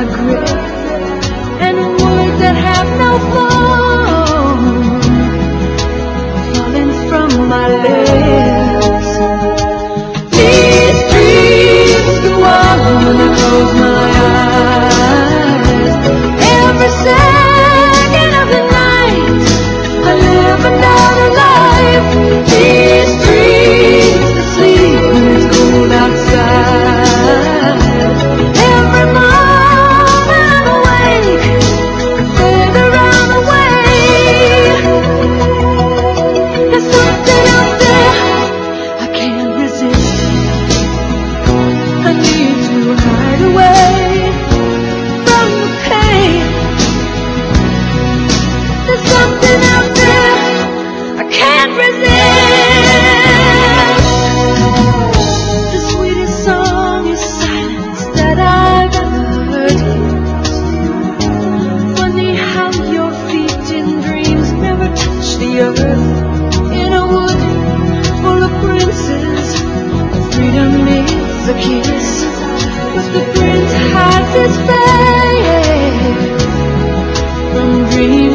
are great and words that have no form falling from my lips. the prince has his face from dreams.